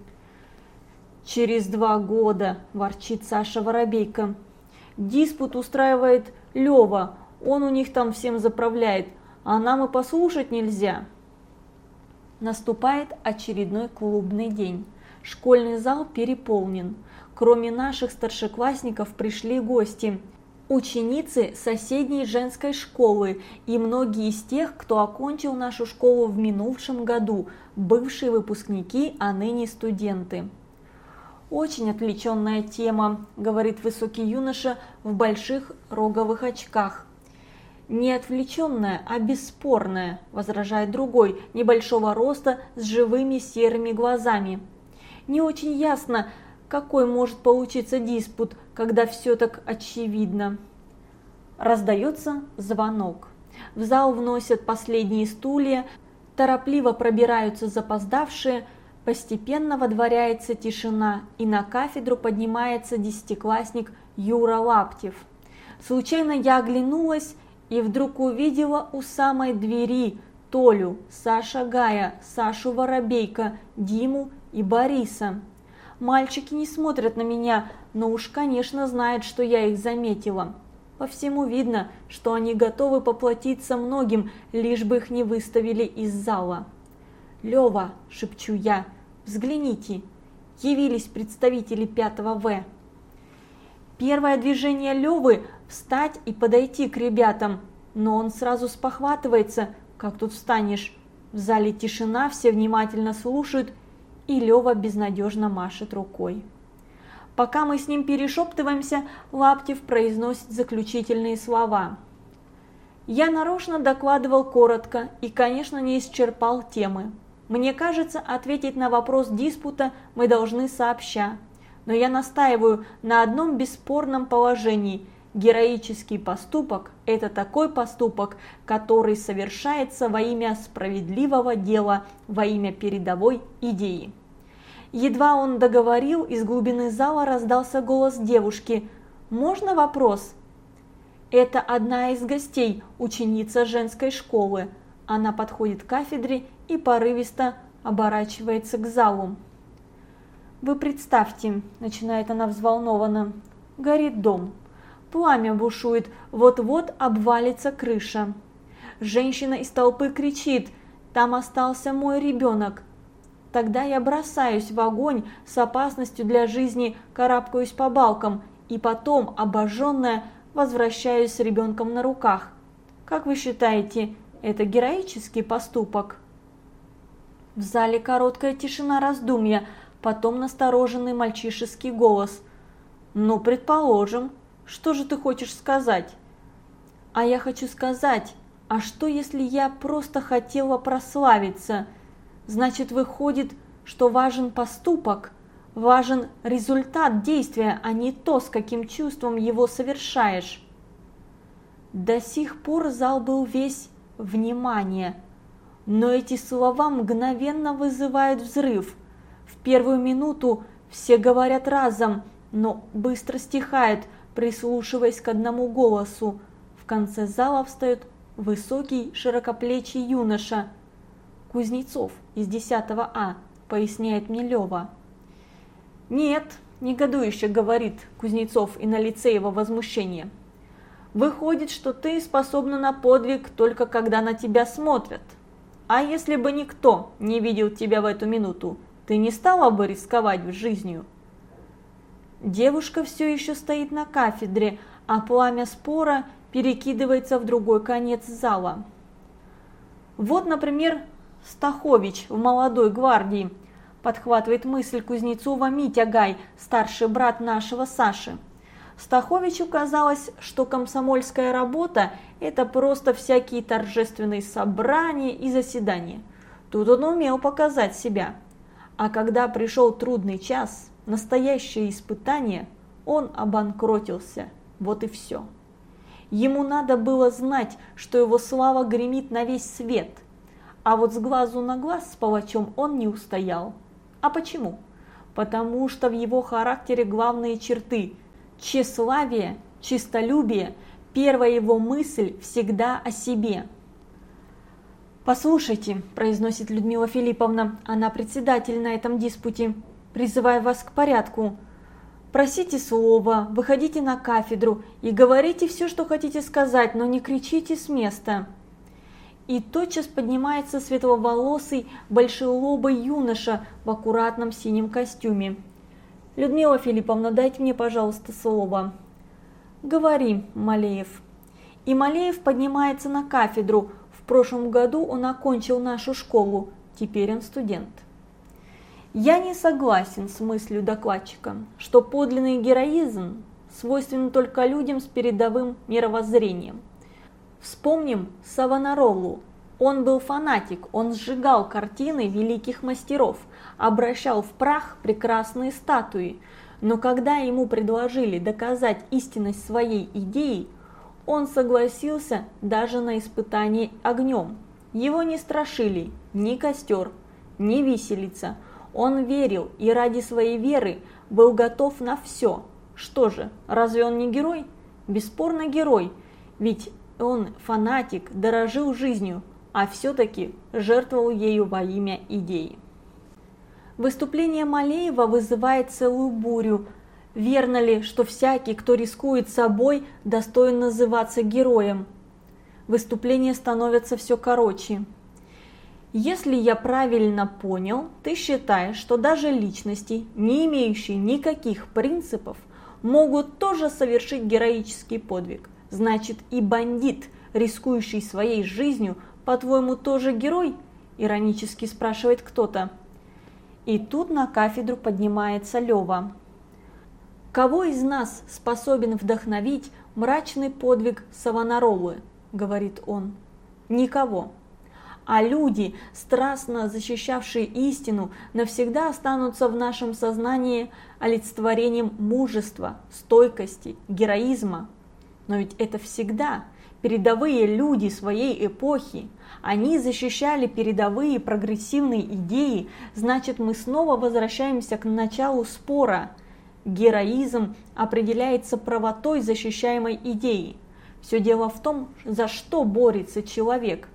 Speaker 1: Через два года, ворчит Саша Воробейка. Диспут устраивает Лева, он у них там всем заправляет, а нам и послушать нельзя. Наступает очередной клубный день. Школьный зал переполнен. Кроме наших старшеклассников пришли гости ученицы соседней женской школы и многие из тех, кто окончил нашу школу в минувшем году, бывшие выпускники, а ныне студенты. «Очень отвлеченная тема», – говорит высокий юноша в больших роговых очках. «Не отвлеченная, а бесспорная», – возражает другой, небольшого роста с живыми серыми глазами. «Не очень ясно, какой может получиться диспут, когда все так очевидно? Раздается звонок. В зал вносят последние стулья, торопливо пробираются запоздавшие, постепенно водворяется тишина, и на кафедру поднимается десятиклассник Юра Лаптев. Случайно я оглянулась и вдруг увидела у самой двери Толю, Саша Гая, Сашу Воробейка, Диму и Бориса. Мальчики не смотрят на меня, но уж, конечно, знают, что я их заметила. По всему видно, что они готовы поплатиться многим, лишь бы их не выставили из зала. «Лёва», – шепчу я, – «взгляните, явились представители 5 В». Первое движение Лёвы – встать и подойти к ребятам, но он сразу спохватывается, как тут встанешь. В зале тишина, все внимательно слушают – и Лева безнадежно машет рукой. Пока мы с ним перешептываемся, Лаптев произносит заключительные слова. Я нарочно докладывал коротко и, конечно, не исчерпал темы. Мне кажется, ответить на вопрос диспута мы должны сообща. Но я настаиваю на одном бесспорном положении. Героический поступок – это такой поступок, который совершается во имя справедливого дела, во имя передовой идеи. Едва он договорил, из глубины зала раздался голос девушки. «Можно вопрос?» Это одна из гостей, ученица женской школы. Она подходит к кафедре и порывисто оборачивается к залу. «Вы представьте», – начинает она взволнованно, – «горит дом. Пламя бушует, вот-вот обвалится крыша. Женщина из толпы кричит, там остался мой ребенок. Тогда я бросаюсь в огонь с опасностью для жизни, карабкаюсь по балкам и потом, обожженная, возвращаюсь с ребенком на руках. Как вы считаете, это героический поступок? В зале короткая тишина раздумья, потом настороженный мальчишеский голос. «Ну, предположим. Что же ты хочешь сказать?» «А я хочу сказать, а что если я просто хотела прославиться?» Значит, выходит, что важен поступок, важен результат действия, а не то, с каким чувством его совершаешь. До сих пор зал был весь внимание, но эти слова мгновенно вызывают взрыв. В первую минуту все говорят разом, но быстро стихают, прислушиваясь к одному голосу. В конце зала встает высокий широкоплечий юноша – Кузнецов из 10 А, поясняет мне Лева. Нет, негодующе говорит Кузнецов и на лице его возмущение. Выходит, что ты способна на подвиг только когда на тебя смотрят. А если бы никто не видел тебя в эту минуту, ты не стала бы рисковать жизнью? Девушка все еще стоит на кафедре, а пламя спора перекидывается в другой конец зала. Вот, например, Стахович в «Молодой гвардии», подхватывает мысль Кузнецова Митя Гай, старший брат нашего Саши. Стаховичу казалось, что комсомольская работа – это просто всякие торжественные собрания и заседания. Тут он умел показать себя. А когда пришел трудный час, настоящее испытание, он обанкротился. Вот и все. Ему надо было знать, что его слава гремит на весь свет. А вот с глазу на глаз с палачом он не устоял. А почему? Потому что в его характере главные черты – Тщеславие, чистолюбие, первая его мысль всегда о себе. «Послушайте», – произносит Людмила Филипповна, она председатель на этом диспуте, призывая вас к порядку. Просите слова, выходите на кафедру и говорите все, что хотите сказать, но не кричите с места. И тотчас поднимается светловолосый, большелобый юноша в аккуратном синем костюме. «Людмила Филипповна, дайте мне, пожалуйста, слово». «Говори, Малеев». И Малеев поднимается на кафедру. В прошлом году он окончил нашу школу, теперь он студент. Я не согласен с мыслью докладчика, что подлинный героизм свойственен только людям с передовым мировоззрением. Вспомним Савонаролу, он был фанатик, он сжигал картины великих мастеров, обращал в прах прекрасные статуи. Но когда ему предложили доказать истинность своей идеи, он согласился даже на испытание огнем. Его не страшили ни костер, ни виселица. Он верил и ради своей веры был готов на все. Что же, разве он не герой? Бесспорно герой, ведь он фанатик, дорожил жизнью, а все-таки жертвовал ею во имя идеи. Выступление Малеева вызывает целую бурю. Верно ли, что всякий, кто рискует собой, достоин называться героем? Выступления становятся все короче. Если я правильно понял, ты считаешь, что даже личности, не имеющие никаких принципов, могут тоже совершить героический подвиг. Значит и бандит, рискующий своей жизнью, по-твоему, тоже герой?» – иронически спрашивает кто-то. И тут на кафедру поднимается Лева. «Кого из нас способен вдохновить мрачный подвиг Савонаролы?» – говорит он. «Никого. А люди, страстно защищавшие истину, навсегда останутся в нашем сознании олицетворением мужества, стойкости, героизма. Но ведь это всегда передовые люди своей эпохи, они защищали передовые прогрессивные идеи, значит мы снова возвращаемся к началу спора. Героизм определяется правотой защищаемой идеи. Все дело в том, за что борется человек.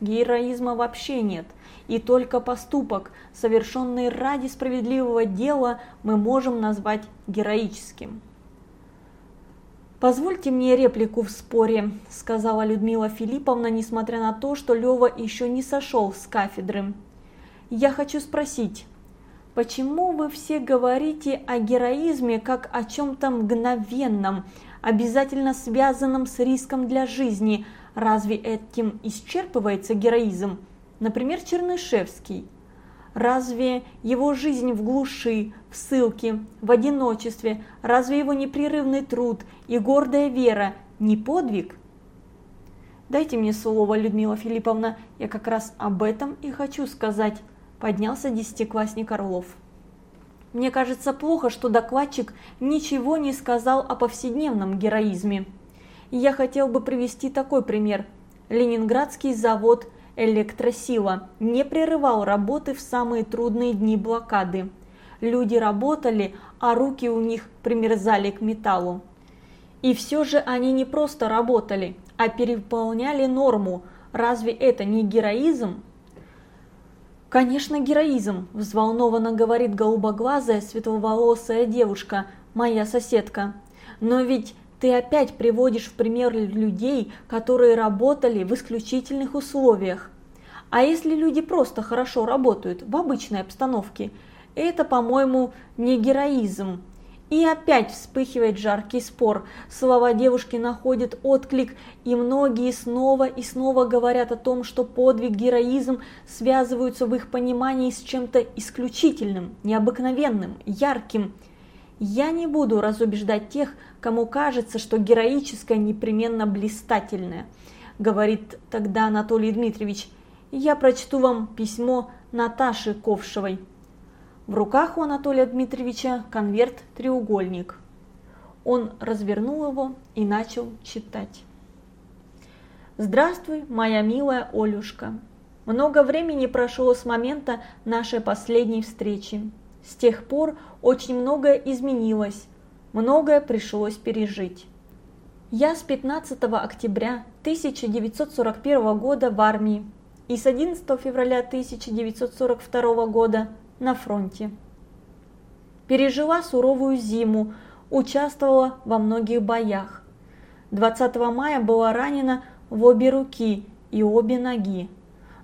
Speaker 1: Героизма вообще нет, и только поступок, совершенный ради справедливого дела, мы можем назвать героическим. «Позвольте мне реплику в споре», – сказала Людмила Филипповна, несмотря на то, что Лева еще не сошел с кафедры. «Я хочу спросить, почему вы все говорите о героизме как о чем-то мгновенном, обязательно связанном с риском для жизни? Разве этим исчерпывается героизм? Например, Чернышевский. Разве его жизнь в глуши, в ссылке, в одиночестве, разве его непрерывный труд и гордая вера не подвиг? Дайте мне слово, Людмила Филипповна, я как раз об этом и хочу сказать, поднялся десятиклассник Орлов. Мне кажется плохо, что докладчик ничего не сказал о повседневном героизме. Я хотел бы привести такой пример. Ленинградский завод Электросила не прерывал работы в самые трудные дни блокады. Люди работали, а руки у них примерзали к металлу. И все же они не просто работали, а переполняли норму. Разве это не героизм? «Конечно, героизм», – взволнованно говорит голубоглазая светловолосая девушка, моя соседка. «Но ведь ты опять приводишь в пример людей, которые работали в исключительных условиях. А если люди просто хорошо работают в обычной обстановке, это, по-моему, не героизм. И опять вспыхивает жаркий спор. Слова девушки находят отклик, и многие снова и снова говорят о том, что подвиг, героизм связываются в их понимании с чем-то исключительным, необыкновенным, ярким. Я не буду разубеждать тех, кому кажется, что героическое непременно блистательное, говорит тогда Анатолий Дмитриевич. Я прочту вам письмо Наташи Ковшевой. В руках у Анатолия Дмитриевича конверт-треугольник. Он развернул его и начал читать. «Здравствуй, моя милая Олюшка. Много времени прошло с момента нашей последней встречи. С тех пор очень многое изменилось, многое пришлось пережить. Я с 15 октября 1941 года в армии и с 11 февраля 1942 года на фронте. Пережила суровую зиму, участвовала во многих боях. 20 мая была ранена в обе руки и обе ноги.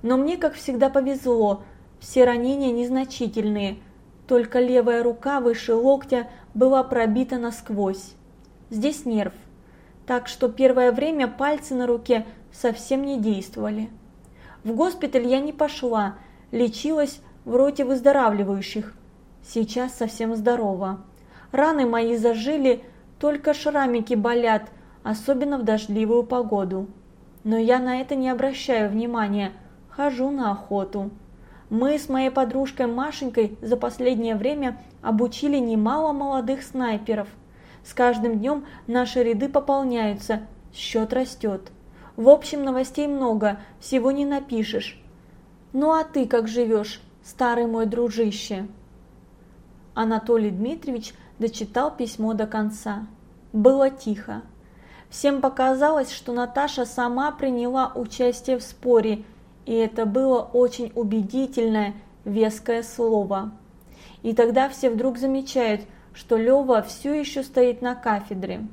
Speaker 1: Но мне, как всегда, повезло, все ранения незначительные, только левая рука выше локтя была пробита насквозь. Здесь нерв, так что первое время пальцы на руке совсем не действовали. В госпиталь я не пошла, лечилась в роте выздоравливающих. Сейчас совсем здорова. Раны мои зажили, только шрамики болят, особенно в дождливую погоду. Но я на это не обращаю внимания, хожу на охоту. Мы с моей подружкой Машенькой за последнее время обучили немало молодых снайперов. С каждым днем наши ряды пополняются, счет растет. В общем, новостей много, всего не напишешь. Ну а ты как живешь? старый мой дружище. Анатолий Дмитриевич дочитал письмо до конца. Было тихо. Всем показалось, что Наташа сама приняла участие в споре, и это было очень убедительное, веское слово. И тогда все вдруг замечают, что Лёва все еще стоит на кафедре.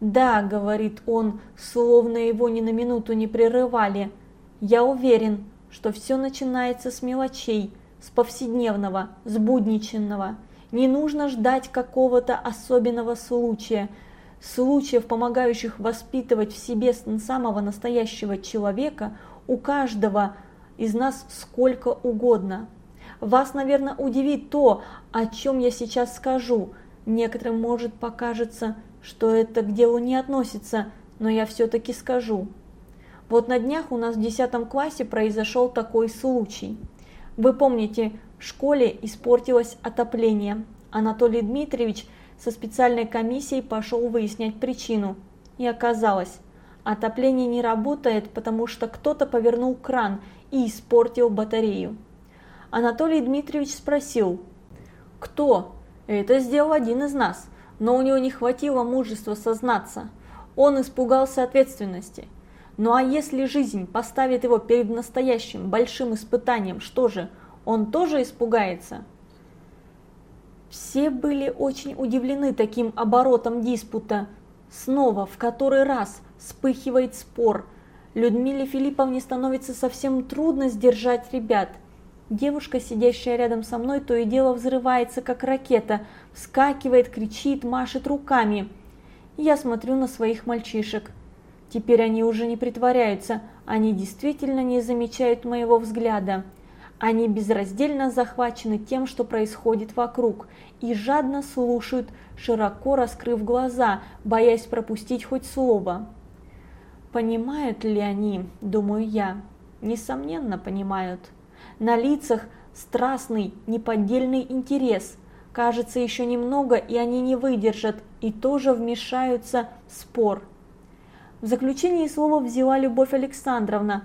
Speaker 1: «Да», — говорит он, словно его ни на минуту не прерывали, — «я уверен, что все начинается с мелочей, с повседневного, с будничного. Не нужно ждать какого-то особенного случая, случаев, помогающих воспитывать в себе самого настоящего человека, у каждого из нас сколько угодно. Вас, наверное, удивит то, о чем я сейчас скажу. Некоторым может покажется, что это к делу не относится, но я все-таки скажу. Вот на днях у нас в 10 классе произошел такой случай. Вы помните, в школе испортилось отопление. Анатолий Дмитриевич со специальной комиссией пошел выяснять причину. И оказалось, отопление не работает, потому что кто-то повернул кран и испортил батарею. Анатолий Дмитриевич спросил, кто? Это сделал один из нас, но у него не хватило мужества сознаться. Он испугался ответственности. Ну а если жизнь поставит его перед настоящим большим испытанием, что же, он тоже испугается? Все были очень удивлены таким оборотом диспута. Снова, в который раз, вспыхивает спор. Людмиле Филипповне становится совсем трудно сдержать ребят. Девушка, сидящая рядом со мной, то и дело взрывается, как ракета, вскакивает, кричит, машет руками. Я смотрю на своих мальчишек. Теперь они уже не притворяются, они действительно не замечают моего взгляда. Они безраздельно захвачены тем, что происходит вокруг, и жадно слушают, широко раскрыв глаза, боясь пропустить хоть слово. Понимают ли они, думаю я? Несомненно, понимают. На лицах страстный, неподдельный интерес. Кажется, еще немного, и они не выдержат, и тоже вмешаются в спор. В заключение слова взяла Любовь Александровна.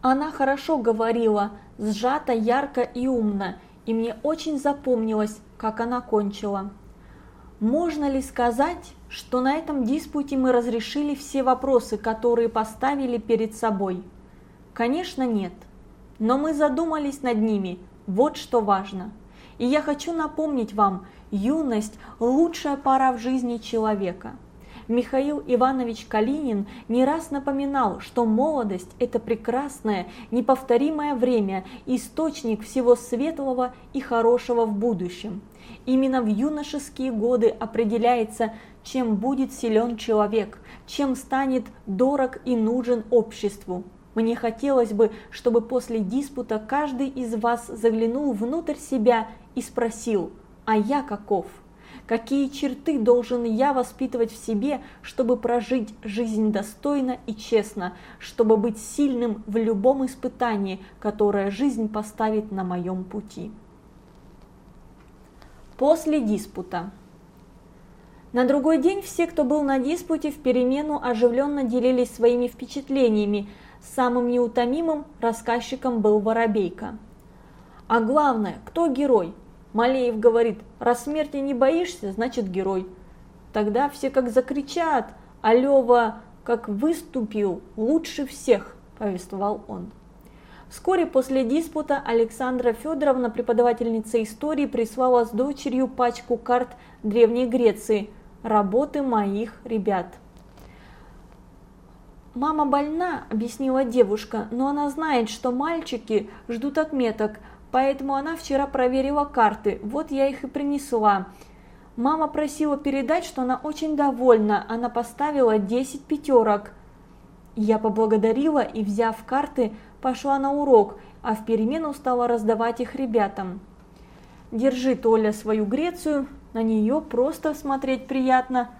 Speaker 1: Она хорошо говорила, сжато, ярко и умно, и мне очень запомнилось, как она кончила. Можно ли сказать, что на этом диспуте мы разрешили все вопросы, которые поставили перед собой? Конечно, нет. Но мы задумались над ними, вот что важно. И я хочу напомнить вам, юность – лучшая пора в жизни человека – Михаил Иванович Калинин не раз напоминал, что молодость – это прекрасное, неповторимое время, источник всего светлого и хорошего в будущем. Именно в юношеские годы определяется, чем будет силен человек, чем станет дорог и нужен обществу. Мне хотелось бы, чтобы после диспута каждый из вас заглянул внутрь себя и спросил, а я каков? Какие черты должен я воспитывать в себе, чтобы прожить жизнь достойно и честно, чтобы быть сильным в любом испытании, которое жизнь поставит на моем пути? После диспута. На другой день все, кто был на диспуте, в перемену оживленно делились своими впечатлениями. Самым неутомимым рассказчиком был Воробейко. А главное, кто герой? Малеев говорит, раз смерти не боишься, значит герой. Тогда все как закричат, а Лева как выступил лучше всех, повествовал он. Вскоре после диспута Александра Федоровна, преподавательница истории, прислала с дочерью пачку карт Древней Греции, работы моих ребят. «Мама больна», – объяснила девушка, – «но она знает, что мальчики ждут отметок, поэтому она вчера проверила карты, вот я их и принесла. Мама просила передать, что она очень довольна, она поставила 10 пятерок. Я поблагодарила и, взяв карты, пошла на урок, а в перемену стала раздавать их ребятам. Держи, Толя, свою Грецию, на нее просто смотреть приятно.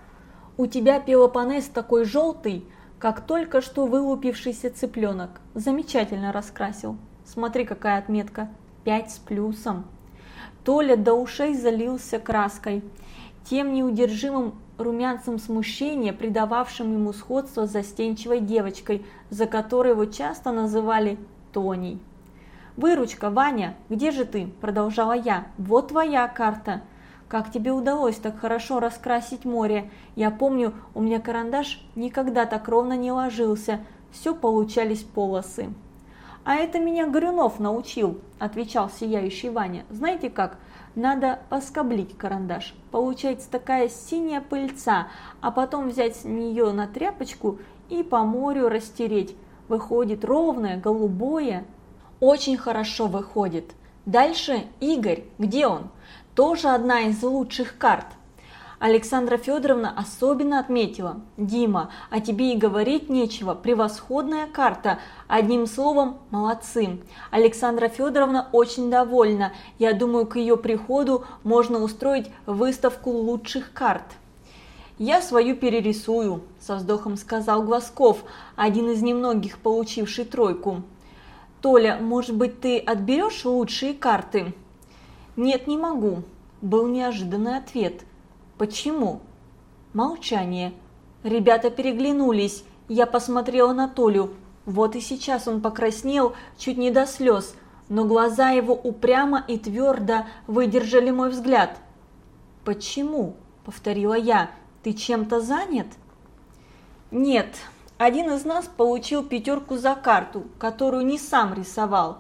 Speaker 1: У тебя Пелопонес такой желтый, как только что вылупившийся цыпленок. Замечательно раскрасил. Смотри, какая отметка. 5 с плюсом. Толя до ушей залился краской, тем неудержимым румянцем смущения, придававшим ему сходство с застенчивой девочкой, за которой его часто называли Тоней. «Выручка, Ваня, где же ты?» – продолжала я. «Вот твоя карта. Как тебе удалось так хорошо раскрасить море? Я помню, у меня карандаш никогда так ровно не ложился, все получались полосы». «А это меня Горюнов научил», – отвечал сияющий Ваня. «Знаете как? Надо поскоблить карандаш. Получается такая синяя пыльца, а потом взять с нее на тряпочку и по морю растереть. Выходит ровное, голубое. Очень хорошо выходит. Дальше Игорь. Где он? Тоже одна из лучших карт. Александра Федоровна особенно отметила. «Дима, о тебе и говорить нечего, превосходная карта. Одним словом, молодцы. Александра Федоровна очень довольна. Я думаю, к ее приходу можно устроить выставку лучших карт». «Я свою перерисую», – со вздохом сказал Глазков, один из немногих, получивший тройку. «Толя, может быть, ты отберешь лучшие карты?» «Нет, не могу», – был неожиданный ответ – Почему? Молчание. Ребята переглянулись. Я посмотрела на Толю. Вот и сейчас он покраснел чуть не до слез, но глаза его упрямо и твердо выдержали мой взгляд. «Почему?» – повторила я. «Ты чем-то занят?» «Нет, один из нас получил пятерку за карту, которую не сам рисовал.